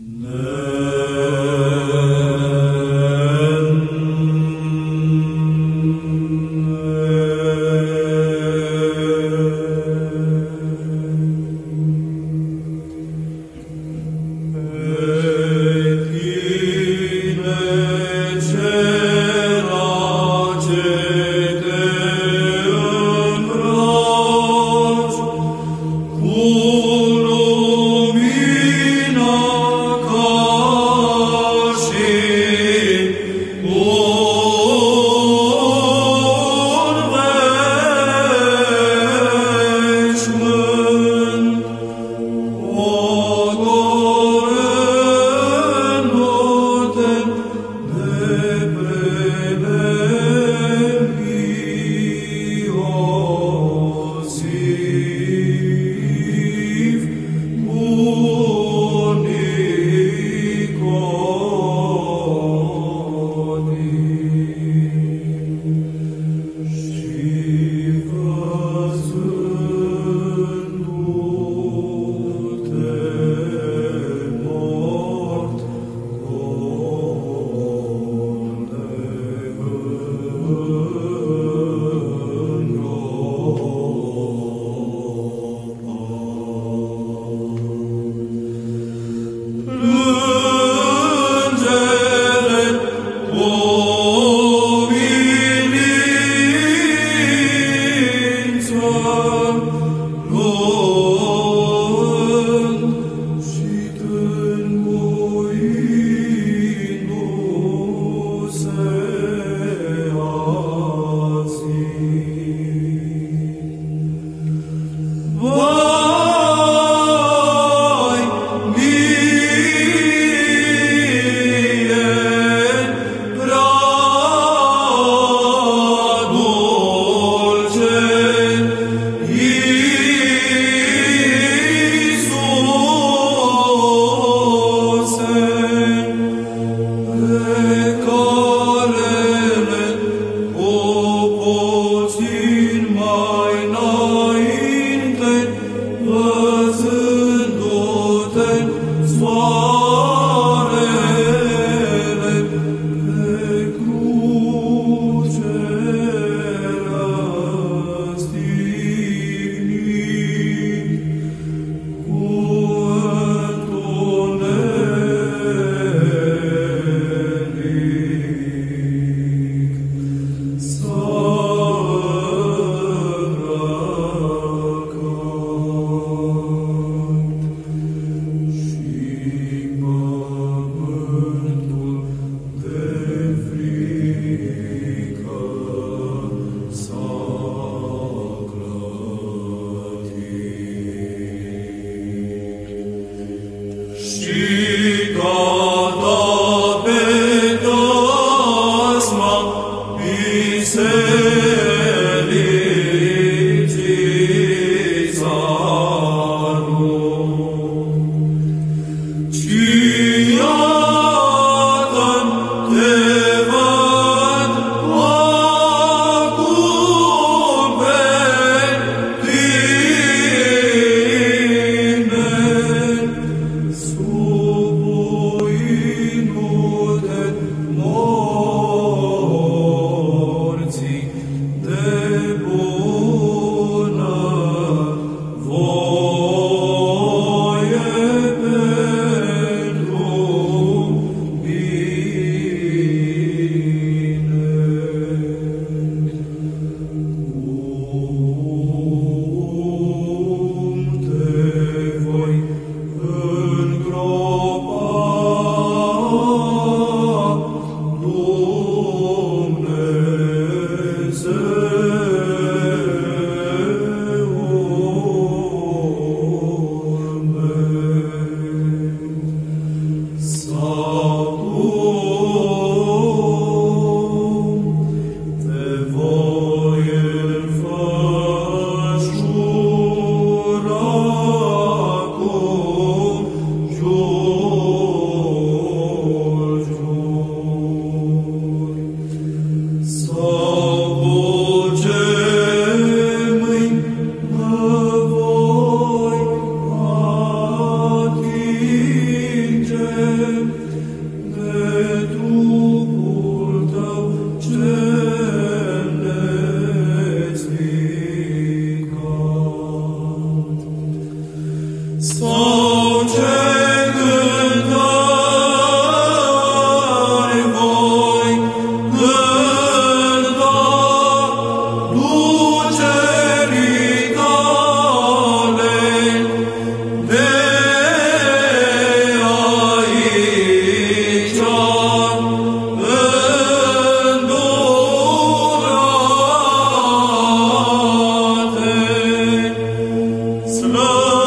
No. Ooh. Jesus. love.